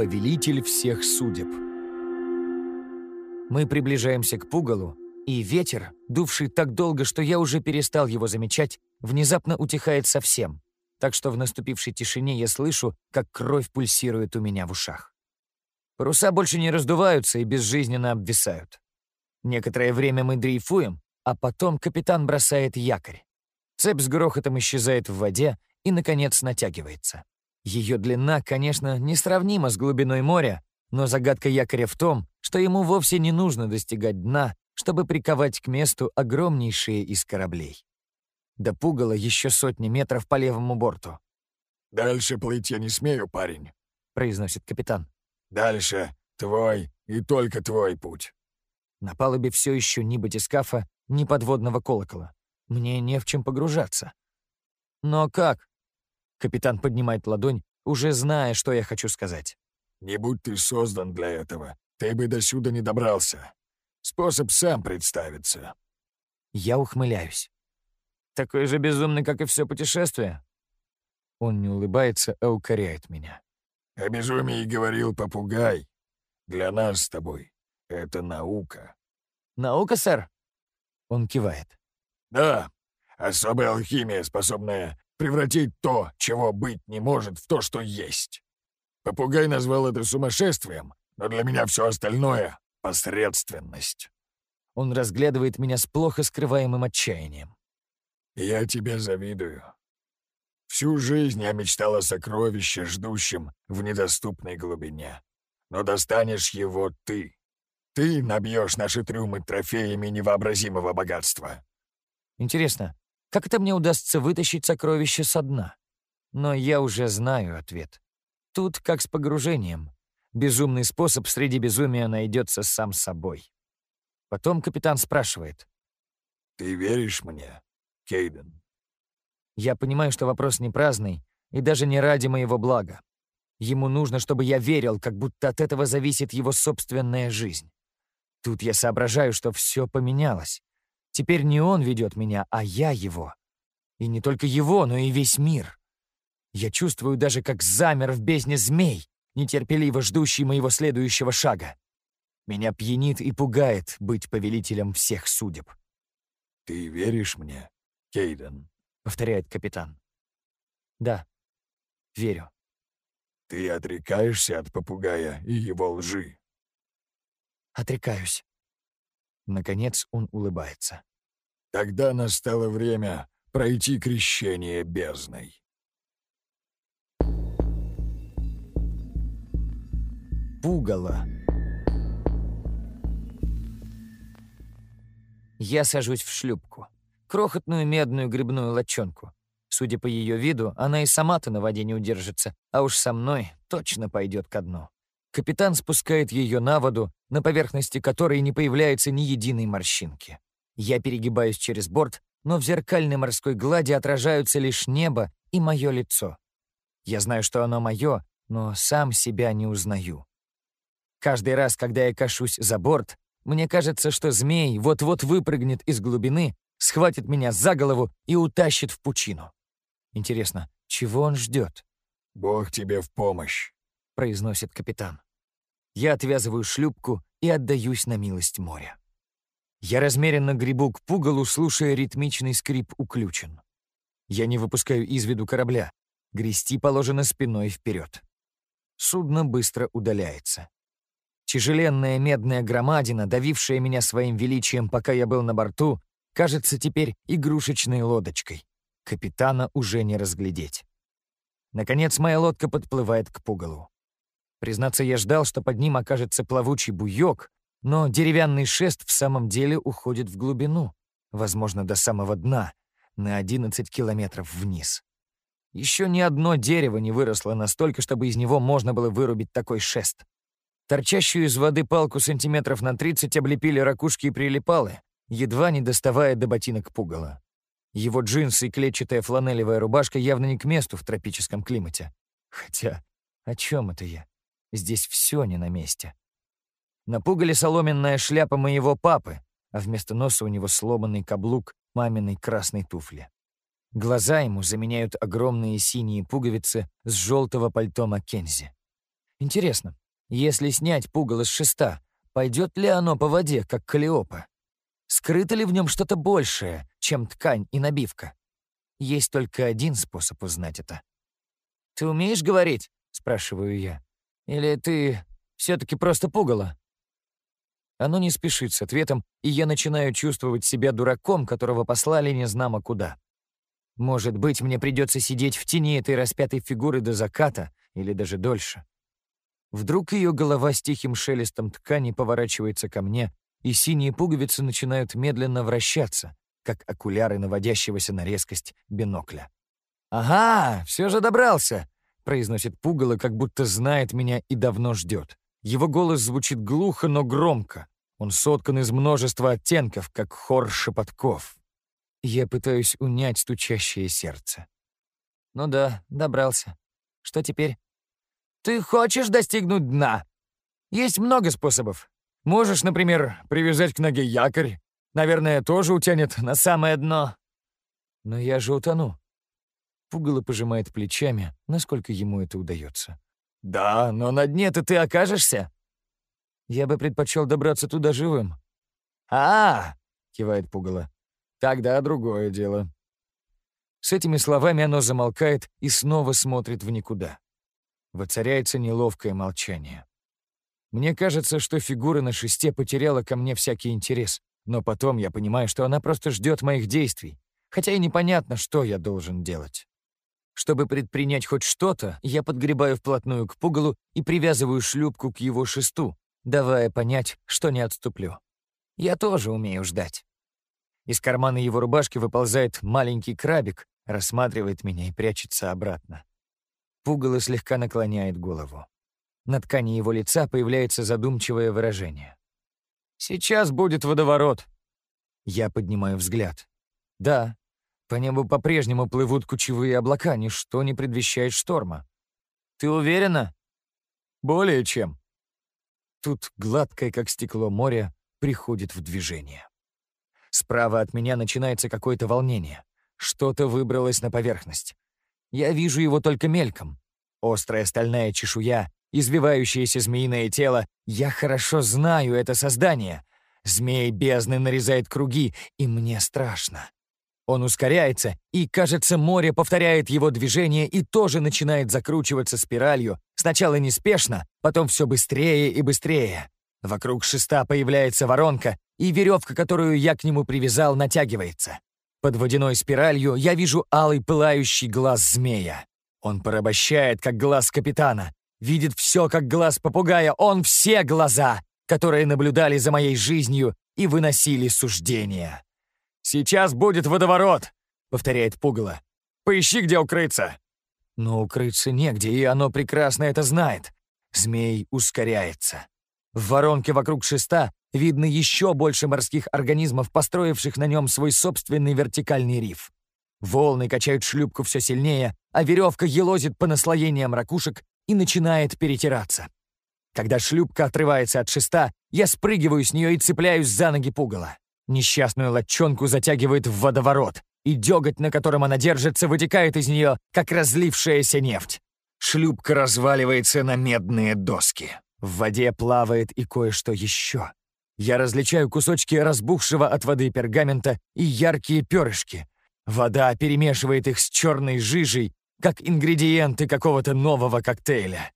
повелитель всех судеб. Мы приближаемся к пугалу, и ветер, дувший так долго, что я уже перестал его замечать, внезапно утихает совсем, так что в наступившей тишине я слышу, как кровь пульсирует у меня в ушах. Паруса больше не раздуваются и безжизненно обвисают. Некоторое время мы дрейфуем, а потом капитан бросает якорь. Цепь с грохотом исчезает в воде и, наконец, натягивается. Ее длина, конечно, несравнима с глубиной моря, но загадка якоря в том, что ему вовсе не нужно достигать дна, чтобы приковать к месту огромнейшие из кораблей. До пугала еще сотни метров по левому борту. «Дальше плыть я не смею, парень», — произносит капитан. «Дальше твой и только твой путь». На палубе все еще ни батискафа, ни подводного колокола. Мне не в чем погружаться. Но как? Капитан поднимает ладонь, уже зная, что я хочу сказать. «Не будь ты создан для этого, ты бы до сюда не добрался. Способ сам представится». Я ухмыляюсь. Такой же безумный, как и все путешествие. Он не улыбается, а укоряет меня. О безумии говорил попугай. Для нас с тобой это наука. Наука, сэр? Он кивает. Да, особая алхимия, способная превратить то, чего быть не может, в то, что есть. Попугай назвал это сумасшествием, но для меня все остальное — посредственность. Он разглядывает меня с плохо скрываемым отчаянием. Я тебе завидую. Всю жизнь я мечтал о сокровище, ждущем в недоступной глубине. Но достанешь его ты. Ты набьешь наши трюмы трофеями невообразимого богатства. Интересно, как это мне удастся вытащить сокровище со дна? Но я уже знаю ответ. Тут как с погружением. Безумный способ среди безумия найдется сам собой. Потом капитан спрашивает. «Ты веришь мне, Кейден?» Я понимаю, что вопрос не праздный и даже не ради моего блага. Ему нужно, чтобы я верил, как будто от этого зависит его собственная жизнь. Тут я соображаю, что все поменялось. Теперь не он ведет меня, а я его. И не только его, но и весь мир. Я чувствую даже, как замер в бездне змей, нетерпеливо ждущий моего следующего шага. Меня пьянит и пугает быть повелителем всех судеб. «Ты веришь мне, Кейден?» — повторяет капитан. «Да, верю». «Ты отрекаешься от попугая и его лжи?» «Отрекаюсь». Наконец он улыбается. «Тогда настало время пройти крещение бездной». Пугало. Я сажусь в шлюпку. Крохотную медную грибную лодчонку. Судя по ее виду, она и сама-то на воде не удержится, а уж со мной точно пойдет ко дну. Капитан спускает ее на воду, на поверхности которой не появляется ни единой морщинки. Я перегибаюсь через борт, но в зеркальной морской глади отражаются лишь небо и мое лицо. Я знаю, что оно мое, но сам себя не узнаю. Каждый раз, когда я кашусь за борт, мне кажется, что змей вот-вот выпрыгнет из глубины, схватит меня за голову и утащит в пучину. Интересно, чего он ждет? «Бог тебе в помощь», — произносит капитан. Я отвязываю шлюпку и отдаюсь на милость моря. Я размеренно гребу к пугалу, слушая ритмичный скрип уключен. Я не выпускаю из виду корабля. Грести положено спиной вперед. Судно быстро удаляется. Тяжеленная медная громадина, давившая меня своим величием, пока я был на борту, кажется теперь игрушечной лодочкой. Капитана уже не разглядеть. Наконец моя лодка подплывает к пугалу. Признаться, я ждал, что под ним окажется плавучий буёк, но деревянный шест в самом деле уходит в глубину, возможно, до самого дна, на 11 километров вниз. Еще ни одно дерево не выросло настолько, чтобы из него можно было вырубить такой шест. Торчащую из воды палку сантиметров на 30 облепили ракушки и прилипалы, едва не доставая до ботинок пугала. Его джинсы и клетчатая фланелевая рубашка явно не к месту в тропическом климате. Хотя, о чем это я? Здесь все не на месте. На пугале соломенная шляпа моего папы, а вместо носа у него сломанный каблук маминой красной туфли. Глаза ему заменяют огромные синие пуговицы с желтого пальто Маккензи. Интересно, если снять пугало с шеста, пойдет ли оно по воде, как Калиопа? Скрыто ли в нем что-то большее, чем ткань и набивка? Есть только один способ узнать это. «Ты умеешь говорить?» — спрашиваю я. «Или ты все-таки просто пугало?» Оно не спешит с ответом, и я начинаю чувствовать себя дураком, которого послали незнамо куда. Может быть, мне придется сидеть в тени этой распятой фигуры до заката, или даже дольше. Вдруг ее голова с тихим шелестом ткани поворачивается ко мне, и синие пуговицы начинают медленно вращаться, как окуляры наводящегося на резкость бинокля. «Ага, все же добрался!» — произносит пугало, как будто знает меня и давно ждет. Его голос звучит глухо, но громко. Он соткан из множества оттенков, как хор шепотков. Я пытаюсь унять стучащее сердце. «Ну да, добрался. Что теперь?» Ты хочешь достигнуть дна? Есть много способов. Можешь, например, привязать к ноге якорь. Наверное, тоже утянет на самое дно. Но я же утону. Пугало пожимает плечами, насколько ему это удается. «Да, но на дне-то ты окажешься?» «Я бы предпочел добраться туда живым». «А, -а, -а кивает Пугало. «Тогда другое дело». С этими словами оно замолкает и снова смотрит в никуда. Воцаряется неловкое молчание. Мне кажется, что фигура на шесте потеряла ко мне всякий интерес, но потом я понимаю, что она просто ждет моих действий, хотя и непонятно, что я должен делать. Чтобы предпринять хоть что-то, я подгребаю вплотную к пугалу и привязываю шлюпку к его шесту, давая понять, что не отступлю. Я тоже умею ждать. Из кармана его рубашки выползает маленький крабик, рассматривает меня и прячется обратно. Пугало слегка наклоняет голову. На ткани его лица появляется задумчивое выражение. «Сейчас будет водоворот». Я поднимаю взгляд. Да, по небу по-прежнему плывут кучевые облака, ничто не предвещает шторма. Ты уверена? Более чем. Тут гладкое, как стекло море, приходит в движение. Справа от меня начинается какое-то волнение. Что-то выбралось на поверхность. Я вижу его только мельком. Острая стальная чешуя, извивающееся змеиное тело. Я хорошо знаю это создание. Змей бездны нарезает круги, и мне страшно. Он ускоряется, и, кажется, море повторяет его движение и тоже начинает закручиваться спиралью, сначала неспешно, потом все быстрее и быстрее. Вокруг шеста появляется воронка, и веревка, которую я к нему привязал, натягивается. Под водяной спиралью я вижу алый пылающий глаз змея. Он порабощает, как глаз капитана. Видит все, как глаз попугая. Он все глаза, которые наблюдали за моей жизнью и выносили суждения. «Сейчас будет водоворот», — повторяет пугало. «Поищи, где укрыться». Но укрыться негде, и оно прекрасно это знает. Змей ускоряется. В воронке вокруг шеста видно еще больше морских организмов, построивших на нем свой собственный вертикальный риф. Волны качают шлюпку все сильнее, а веревка елозит по наслоениям ракушек и начинает перетираться. Когда шлюпка отрывается от шеста, я спрыгиваю с нее и цепляюсь за ноги пугала. Несчастную лодчонку затягивает в водоворот, и деготь, на котором она держится, вытекает из нее, как разлившаяся нефть. Шлюпка разваливается на медные доски. В воде плавает и кое-что еще. Я различаю кусочки разбухшего от воды пергамента и яркие перышки. Вода перемешивает их с черной жижей, как ингредиенты какого-то нового коктейля.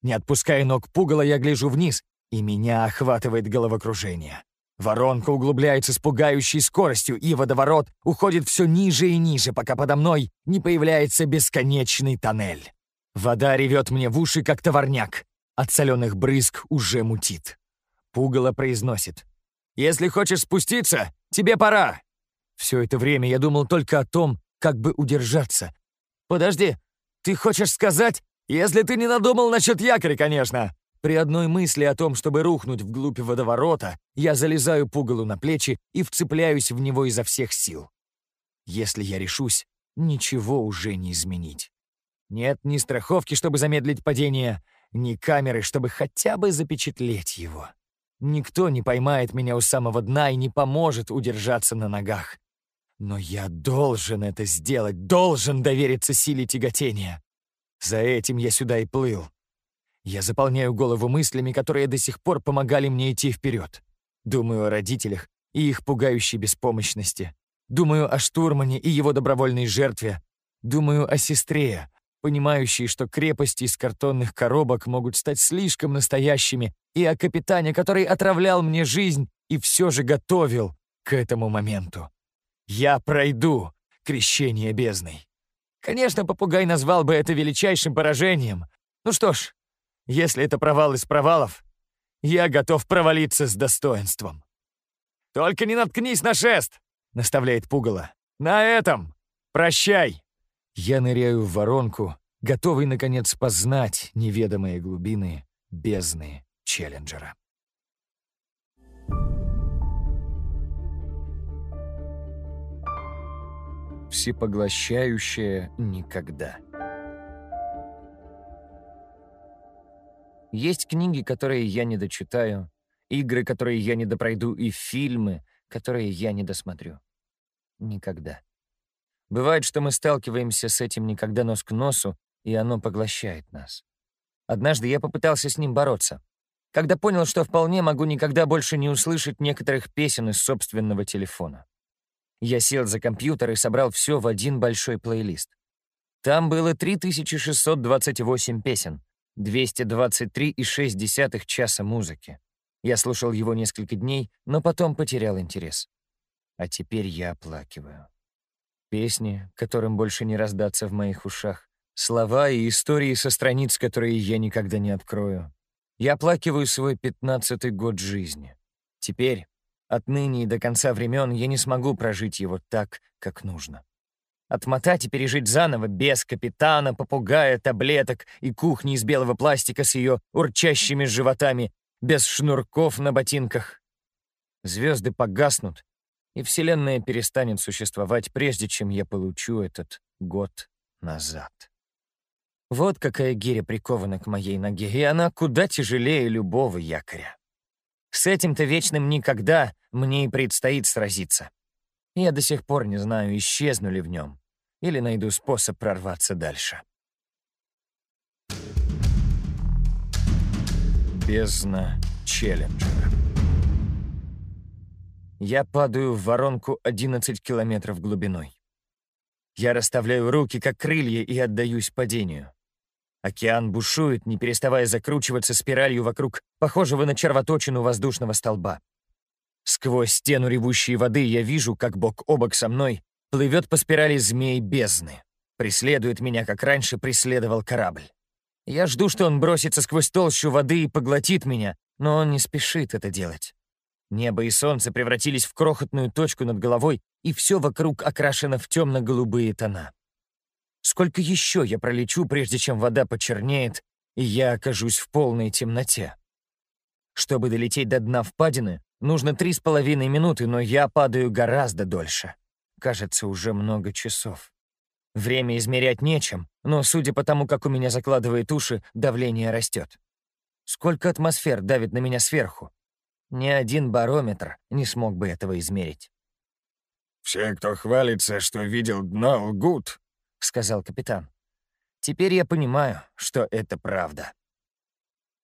Не отпуская ног пугала, я гляжу вниз, и меня охватывает головокружение. Воронка углубляется с пугающей скоростью, и водоворот уходит все ниже и ниже, пока подо мной не появляется бесконечный тоннель. Вода ревет мне в уши, как товарняк. От соленых брызг уже мутит. Пугало произносит. «Если хочешь спуститься, тебе пора!» Все это время я думал только о том, как бы удержаться. «Подожди, ты хочешь сказать, если ты не надумал насчет якоря, конечно!» При одной мысли о том, чтобы рухнуть вглубь водоворота, я залезаю пугалу на плечи и вцепляюсь в него изо всех сил. Если я решусь, ничего уже не изменить. Нет ни страховки, чтобы замедлить падение, ни камеры, чтобы хотя бы запечатлеть его. Никто не поймает меня у самого дна и не поможет удержаться на ногах. Но я должен это сделать, должен довериться силе тяготения. За этим я сюда и плыл. Я заполняю голову мыслями, которые до сих пор помогали мне идти вперед. Думаю о родителях и их пугающей беспомощности. Думаю о штурмане и его добровольной жертве. Думаю о сестре, понимающей, что крепости из картонных коробок могут стать слишком настоящими, и о капитане, который отравлял мне жизнь и все же готовил к этому моменту. Я пройду крещение бездной. Конечно, попугай назвал бы это величайшим поражением. Ну что ж, если это провал из провалов, я готов провалиться с достоинством. «Только не наткнись на шест!» — наставляет пугало. «На этом! Прощай!» Я ныряю в воронку, готовый, наконец, познать неведомые глубины бездны Челленджера. Всепоглощающее никогда. Есть книги, которые я не дочитаю, игры, которые я не допройду, и фильмы, которые я не досмотрю. Никогда. Бывает, что мы сталкиваемся с этим никогда нос к носу, и оно поглощает нас. Однажды я попытался с ним бороться. Когда понял, что вполне могу никогда больше не услышать некоторых песен из собственного телефона. Я сел за компьютер и собрал все в один большой плейлист. Там было 3628 песен, 223,6 часа музыки. Я слушал его несколько дней, но потом потерял интерес. А теперь я оплакиваю. Песни, которым больше не раздаться в моих ушах, слова и истории со страниц, которые я никогда не открою. Я оплакиваю свой пятнадцатый год жизни. Теперь, отныне и до конца времен, я не смогу прожить его так, как нужно. Отмотать и пережить заново, без капитана, попугая, таблеток и кухни из белого пластика с ее урчащими животами, без шнурков на ботинках. Звезды погаснут, и Вселенная перестанет существовать, прежде чем я получу этот год назад. Вот какая гиря прикована к моей ноге, и она куда тяжелее любого якоря. С этим-то вечным никогда мне и предстоит сразиться. Я до сих пор не знаю, исчезну ли в нем, или найду способ прорваться дальше. Бездна Челленджера. Я падаю в воронку 11 километров глубиной. Я расставляю руки, как крылья, и отдаюсь падению. Океан бушует, не переставая закручиваться спиралью вокруг похожего на червоточину воздушного столба. Сквозь стену ревущей воды я вижу, как бок о бок со мной плывет по спирали змей бездны. Преследует меня, как раньше преследовал корабль. Я жду, что он бросится сквозь толщу воды и поглотит меня, но он не спешит это делать. Небо и солнце превратились в крохотную точку над головой, и все вокруг окрашено в темно-голубые тона. Сколько еще я пролечу, прежде чем вода почернеет, и я окажусь в полной темноте? Чтобы долететь до дна впадины, нужно три с половиной минуты, но я падаю гораздо дольше. Кажется, уже много часов. Время измерять нечем, но, судя по тому, как у меня закладывает уши, давление растет. Сколько атмосфер давит на меня сверху? Ни один барометр не смог бы этого измерить. «Все, кто хвалится, что видел дно, лгут», — сказал капитан. «Теперь я понимаю, что это правда».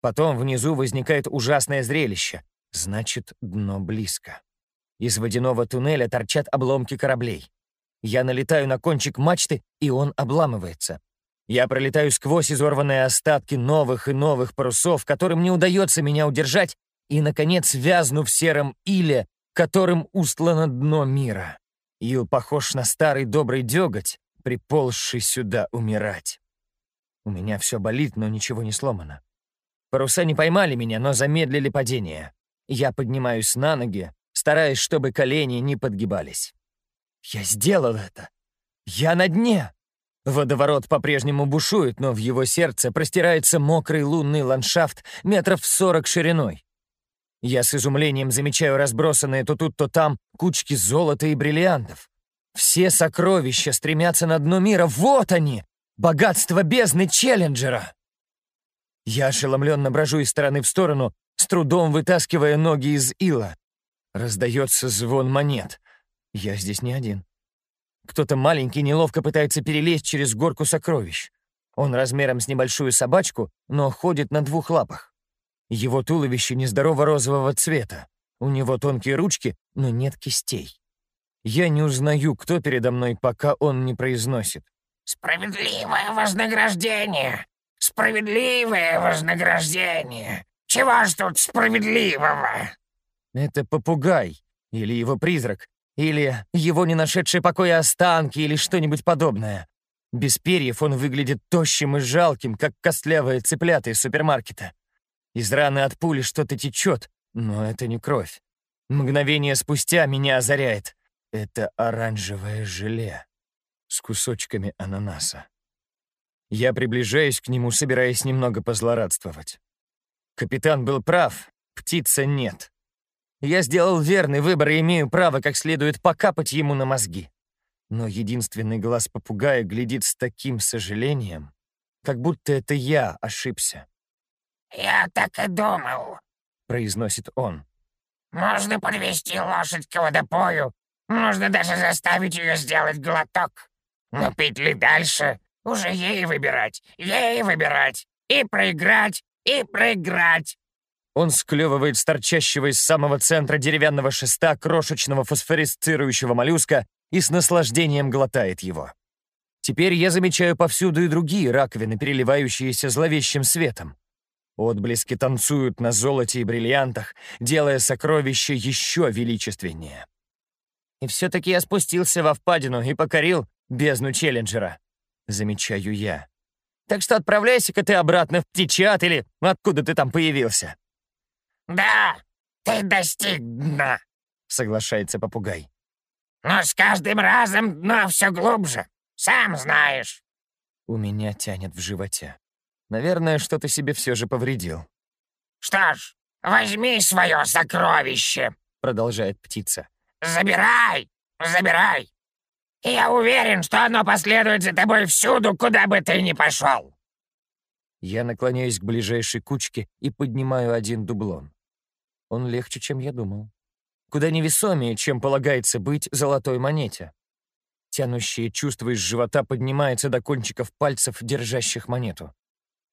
Потом внизу возникает ужасное зрелище. Значит, дно близко. Из водяного туннеля торчат обломки кораблей. Я налетаю на кончик мачты, и он обламывается. Я пролетаю сквозь изорванные остатки новых и новых парусов, которым не удается меня удержать, и, наконец, вязну в сером иле, которым устлано дно мира. Ил похож на старый добрый деготь, приползший сюда умирать. У меня все болит, но ничего не сломано. Паруса не поймали меня, но замедлили падение. Я поднимаюсь на ноги, стараясь, чтобы колени не подгибались. Я сделал это. Я на дне. Водоворот по-прежнему бушует, но в его сердце простирается мокрый лунный ландшафт метров сорок шириной. Я с изумлением замечаю разбросанные то тут, то там кучки золота и бриллиантов. Все сокровища стремятся на дно мира. Вот они! Богатство бездны Челленджера! Я ошеломленно брожу из стороны в сторону, с трудом вытаскивая ноги из ила. Раздается звон монет. Я здесь не один. Кто-то маленький неловко пытается перелезть через горку сокровищ. Он размером с небольшую собачку, но ходит на двух лапах. Его туловище нездорово розового цвета. У него тонкие ручки, но нет кистей. Я не узнаю, кто передо мной, пока он не произносит. «Справедливое вознаграждение! Справедливое вознаграждение! Чего ж тут справедливого?» Это попугай, или его призрак, или его не нашедшие покоя останки, или что-нибудь подобное. Без перьев он выглядит тощим и жалким, как костлявые цыплята из супермаркета. Из раны от пули что-то течет, но это не кровь. Мгновение спустя меня озаряет. Это оранжевое желе с кусочками ананаса. Я приближаюсь к нему, собираясь немного позлорадствовать. Капитан был прав, птица нет. Я сделал верный выбор и имею право как следует покапать ему на мозги. Но единственный глаз попугая глядит с таким сожалением, как будто это я ошибся. «Я так и думал», — произносит он. «Можно подвести лошадь к водопою, можно даже заставить ее сделать глоток. Но пить ли дальше? Уже ей выбирать, ей выбирать. И проиграть, и проиграть». Он склевывает с торчащего из самого центра деревянного шеста крошечного фосфорисцирующего моллюска и с наслаждением глотает его. Теперь я замечаю повсюду и другие раковины, переливающиеся зловещим светом. Отблески танцуют на золоте и бриллиантах, делая сокровище еще величественнее. И все-таки я спустился во впадину и покорил бездну Челленджера, замечаю я. Так что отправляйся-ка ты обратно в птичат или откуда ты там появился. «Да, ты достиг дна», — соглашается попугай. Но с каждым разом дно все глубже. Сам знаешь. У меня тянет в животе. Наверное, что-то себе все же повредил. Что ж, возьми свое сокровище, продолжает птица. Забирай, забирай. Я уверен, что оно последует за тобой всюду, куда бы ты ни пошел. Я наклоняюсь к ближайшей кучке и поднимаю один дублон. Он легче, чем я думал куда невесомее, чем полагается быть золотой монете. Тянущее чувство из живота поднимается до кончиков пальцев, держащих монету.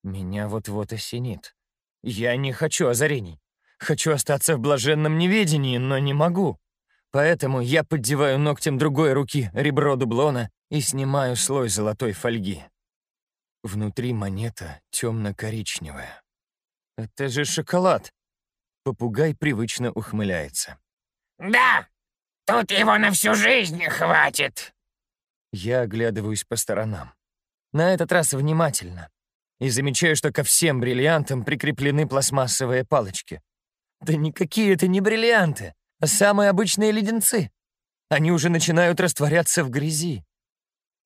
Меня вот-вот осенит. Я не хочу озарений. Хочу остаться в блаженном неведении, но не могу. Поэтому я поддеваю ногтем другой руки ребро дублона и снимаю слой золотой фольги. Внутри монета темно-коричневая. Это же шоколад. Попугай привычно ухмыляется. «Да, тут его на всю жизнь хватит!» Я оглядываюсь по сторонам. На этот раз внимательно. И замечаю, что ко всем бриллиантам прикреплены пластмассовые палочки. Да никакие это не бриллианты, а самые обычные леденцы. Они уже начинают растворяться в грязи.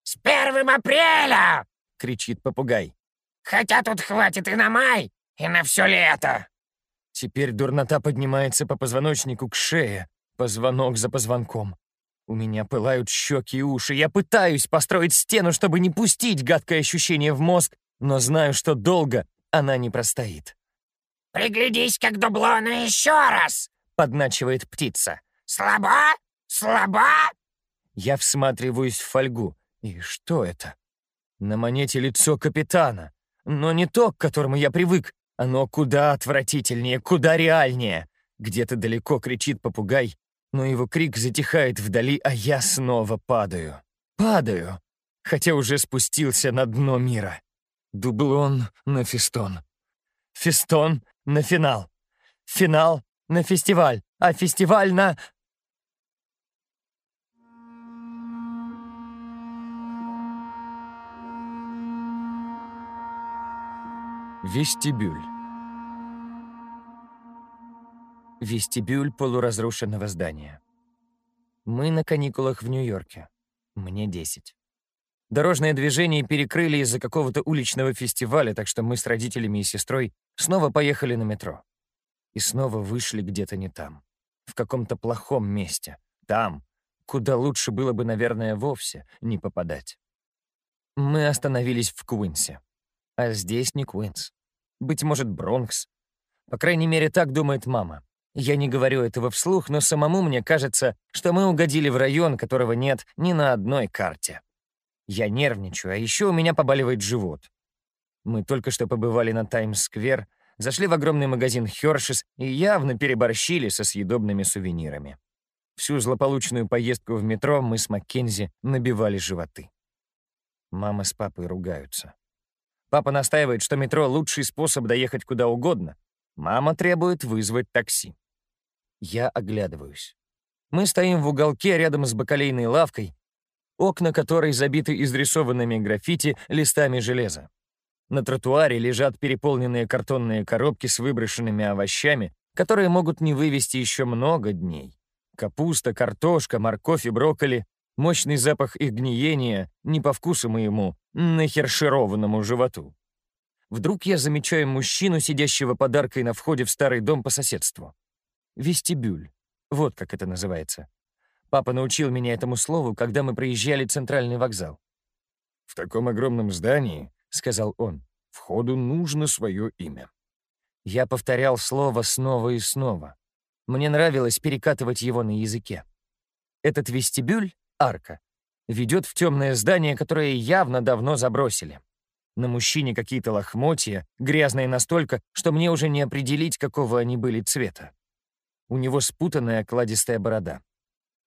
«С первым апреля!» — кричит попугай. «Хотя тут хватит и на май, и на все лето!» Теперь дурнота поднимается по позвоночнику к шее, Позвонок за позвонком. У меня пылают щеки и уши. Я пытаюсь построить стену, чтобы не пустить гадкое ощущение в мозг, но знаю, что долго она не простоит. «Приглядись как дублона еще раз!» — подначивает птица. «Слаба? Слаба?» Я всматриваюсь в фольгу. И что это? На монете лицо капитана. Но не то, к которому я привык. Оно куда отвратительнее, куда реальнее. Где-то далеко кричит попугай, но его крик затихает вдали, а я снова падаю. Падаю, хотя уже спустился на дно мира. Дублон на фестон. Фестон на финал. Финал на фестиваль, а фестиваль на... Вестибюль. Вестибюль полуразрушенного здания. Мы на каникулах в Нью-Йорке. Мне 10. Дорожное движение перекрыли из-за какого-то уличного фестиваля, так что мы с родителями и сестрой снова поехали на метро. И снова вышли где-то не там. В каком-то плохом месте. Там, куда лучше было бы, наверное, вовсе не попадать. Мы остановились в Куинсе. А здесь не Куинс. Быть может, Бронкс. По крайней мере, так думает мама. Я не говорю этого вслух, но самому мне кажется, что мы угодили в район, которого нет ни на одной карте. Я нервничаю, а еще у меня побаливает живот. Мы только что побывали на Таймс-сквер, зашли в огромный магазин Хершес и явно переборщили со съедобными сувенирами. Всю злополучную поездку в метро мы с Маккензи набивали животы. Мама с папой ругаются. Папа настаивает, что метро — лучший способ доехать куда угодно. Мама требует вызвать такси. Я оглядываюсь. Мы стоим в уголке рядом с бакалейной лавкой, окна которой забиты изрисованными граффити листами железа. На тротуаре лежат переполненные картонные коробки с выброшенными овощами, которые могут не вывести еще много дней. Капуста, картошка, морковь и брокколи Мощный запах их гниения не по вкусу моему, нахершированному животу. Вдруг я замечаю мужчину, сидящего подаркой на входе в старый дом по соседству. Вестибюль. Вот как это называется. Папа научил меня этому слову, когда мы проезжали центральный вокзал. «В таком огромном здании, — сказал он, — входу нужно свое имя». Я повторял слово снова и снова. Мне нравилось перекатывать его на языке. Этот вестибюль арка. Ведет в темное здание, которое явно давно забросили. На мужчине какие-то лохмотья, грязные настолько, что мне уже не определить, какого они были цвета. У него спутанная кладистая борода.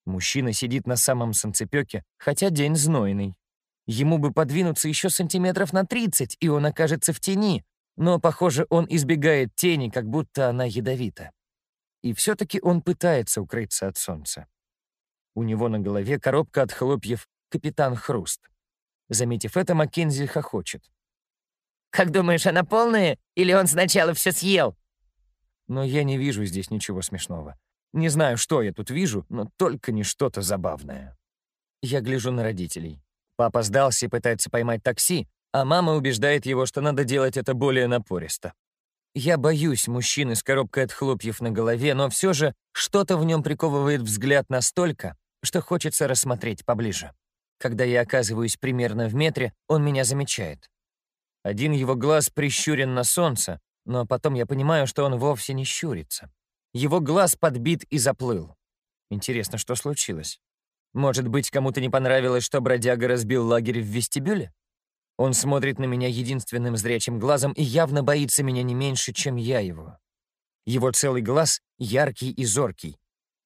Мужчина сидит на самом санцепёке, хотя день знойный. Ему бы подвинуться еще сантиметров на 30, и он окажется в тени, но, похоже, он избегает тени, как будто она ядовита. И все-таки он пытается укрыться от солнца. У него на голове коробка от хлопьев «Капитан Хруст». Заметив это, Маккензи хохочет. «Как думаешь, она полная? Или он сначала все съел?» Но я не вижу здесь ничего смешного. Не знаю, что я тут вижу, но только не что-то забавное. Я гляжу на родителей. Папа сдался и пытается поймать такси, а мама убеждает его, что надо делать это более напористо. Я боюсь мужчины с коробкой от хлопьев на голове, но все же что-то в нем приковывает взгляд настолько, что хочется рассмотреть поближе. Когда я оказываюсь примерно в метре, он меня замечает. Один его глаз прищурен на солнце, но потом я понимаю, что он вовсе не щурится. Его глаз подбит и заплыл. Интересно, что случилось? Может быть, кому-то не понравилось, что бродяга разбил лагерь в вестибюле? Он смотрит на меня единственным зрячим глазом и явно боится меня не меньше, чем я его. Его целый глаз яркий и зоркий.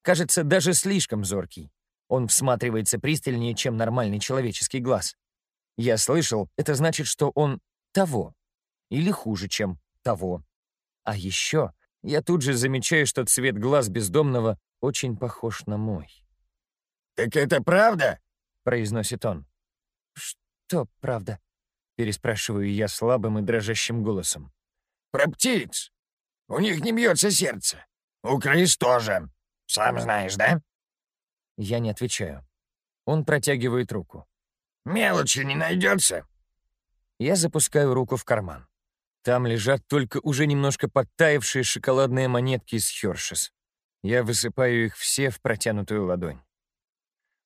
Кажется, даже слишком зоркий. Он всматривается пристальнее, чем нормальный человеческий глаз. Я слышал, это значит, что он того. Или хуже, чем того. А еще я тут же замечаю, что цвет глаз бездомного очень похож на мой. «Так это правда?» — произносит он. «Что правда?» — переспрашиваю я слабым и дрожащим голосом. «Про птиц. У них не бьется сердце. У крыс тоже. Сам знаешь, да?» Я не отвечаю. Он протягивает руку. «Мелочи не найдется?» Я запускаю руку в карман. Там лежат только уже немножко подтаявшие шоколадные монетки из Хершес. Я высыпаю их все в протянутую ладонь.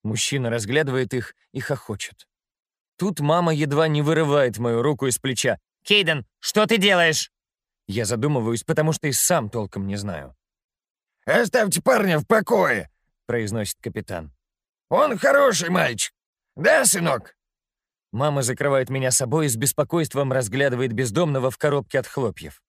Мужчина разглядывает их и хохочет. Тут мама едва не вырывает мою руку из плеча. «Кейден, что ты делаешь?» Я задумываюсь, потому что и сам толком не знаю. «Оставьте парня в покое!» Произносит капитан. «Он хороший мальчик. Да, сынок?» Мама закрывает меня собой и с беспокойством разглядывает бездомного в коробке от хлопьев.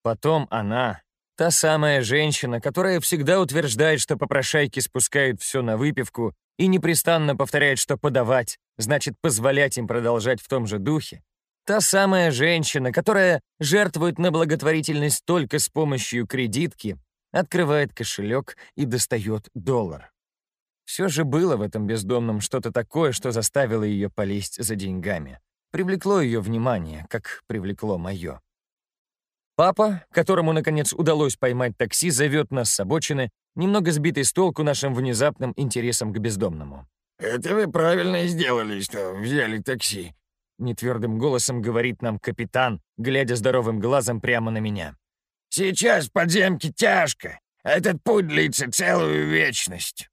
Потом она, та самая женщина, которая всегда утверждает, что попрошайки спускают все на выпивку и непрестанно повторяет, что подавать значит позволять им продолжать в том же духе. Та самая женщина, которая жертвует на благотворительность только с помощью кредитки, открывает кошелек и достает доллар. Все же было в этом бездомном что-то такое, что заставило ее полезть за деньгами. Привлекло ее внимание, как привлекло мое. Папа, которому, наконец, удалось поймать такси, зовет нас с обочины, немного сбитый с толку нашим внезапным интересом к бездомному. «Это вы правильно сделали, что взяли такси», — нетвердым голосом говорит нам капитан, глядя здоровым глазом прямо на меня. Сейчас в подземке тяжко. Этот путь длится целую вечность.